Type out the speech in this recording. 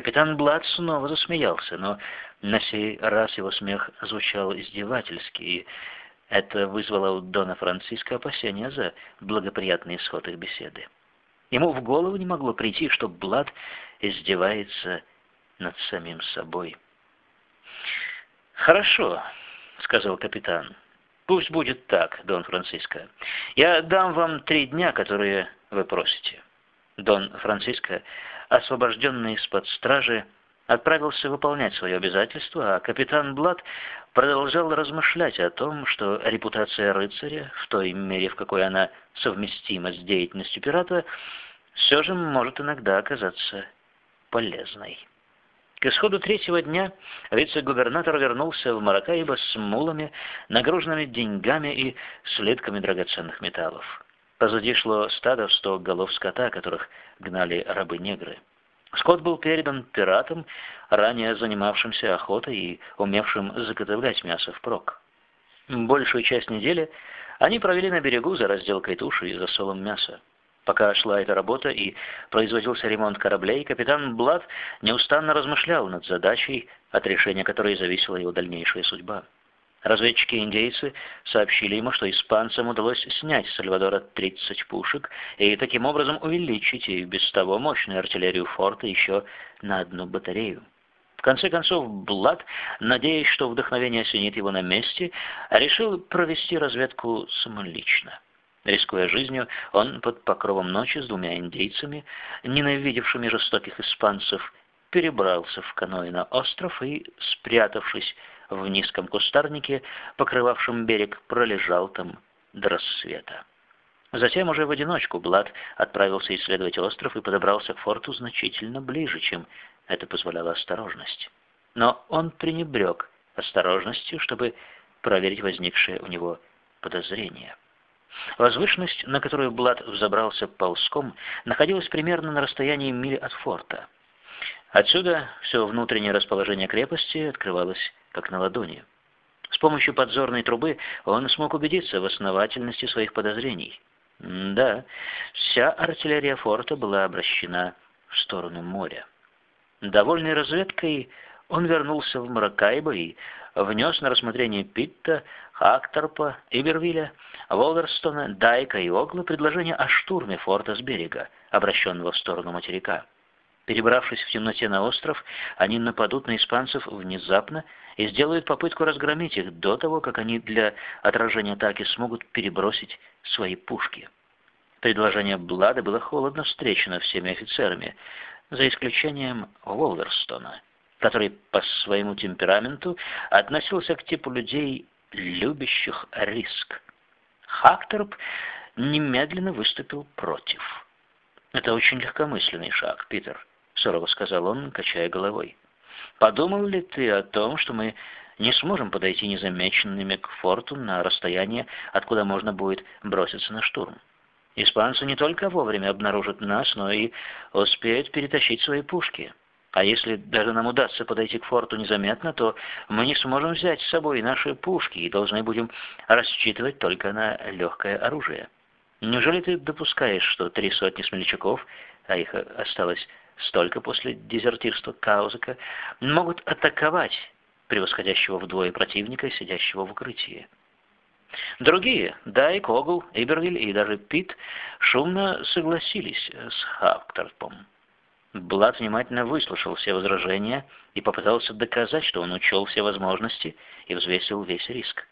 Капитан Блад снова засмеялся, но на сей раз его смех звучал издевательски, и это вызвало у Дона Франциско опасения за благоприятный исход их беседы. Ему в голову не могло прийти, что Блад издевается над самим собой. «Хорошо», — сказал капитан. «Пусть будет так, Дон Франциско. Я дам вам три дня, которые вы просите». Дон Франциско, освобожденный из-под стражи, отправился выполнять свои обязательства, а капитан Блад продолжал размышлять о том, что репутация рыцаря, в той мере, в какой она совместима с деятельностью пирата, все же может иногда оказаться полезной. К исходу третьего дня вице-губернатор вернулся в Маракайбо с мулами, нагруженными деньгами и слитками драгоценных металлов. Позади шло стадо в сто голов скота, которых гнали рабы-негры. Скот был передан пиратам, ранее занимавшимся охотой и умевшим заготовлять мясо впрок. Большую часть недели они провели на берегу за разделкой туши и засолом мяса. Пока шла эта работа и производился ремонт кораблей, капитан Блад неустанно размышлял над задачей, от решения которой зависела его дальнейшая судьба. Разведчики-индейцы сообщили ему, что испанцам удалось снять с Сальвадора 30 пушек и таким образом увеличить и без того мощную артиллерию форта еще на одну батарею. В конце концов, Блад, надеясь, что вдохновение осенит его на месте, решил провести разведку самолично. Рискуя жизнью, он под покровом ночи с двумя индейцами, ненавидевшими жестоких испанцев, перебрался в каноэ на остров и, спрятавшись в низком кустарнике, покрывавшем берег, пролежал там до рассвета. Затем уже в одиночку Блад отправился исследовать остров и подобрался к форту значительно ближе, чем это позволяла осторожность. Но он пренебрег осторожностью, чтобы проверить возникшее у него подозрение. Возвышенность, на которую Блад взобрался ползком, находилась примерно на расстоянии мили от форта. Отсюда все внутреннее расположение крепости открывалось как на ладони. С помощью подзорной трубы он смог убедиться в основательности своих подозрений. Да, вся артиллерия форта была обращена в сторону моря. Довольный разведкой, он вернулся в Маракайбо и внес на рассмотрение Питта, Хакторпа, Ибервилля, Волверстона, Дайка и Огла предложение о штурме форта с берега, обращенного в сторону материка. Перебравшись в темноте на остров, они нападут на испанцев внезапно и сделают попытку разгромить их до того, как они для отражения атаки смогут перебросить свои пушки. Предложение Блада было холодно встречено всеми офицерами, за исключением Волверстона, который по своему темпераменту относился к типу людей, любящих риск. Хакторп немедленно выступил против. «Это очень легкомысленный шаг, Питер», — сурово сказал он, качая головой. «Подумал ли ты о том, что мы не сможем подойти незамеченными к форту на расстояние, откуда можно будет броситься на штурм? Испанцы не только вовремя обнаружат нас, но и успеют перетащить свои пушки». А если даже нам удастся подойти к форту незаметно, то мы не сможем взять с собой наши пушки и должны будем рассчитывать только на легкое оружие. Неужели ты допускаешь, что три сотни смельчаков, а их осталось столько после дезертирства Каузека, могут атаковать превосходящего вдвое противника, сидящего в укрытии? Другие, Дайк, Огл, Ибервиль и даже Пит, шумно согласились с Хавкторпом. Блад внимательно выслушал все возражения и попытался доказать, что он учел все возможности и взвесил весь риск.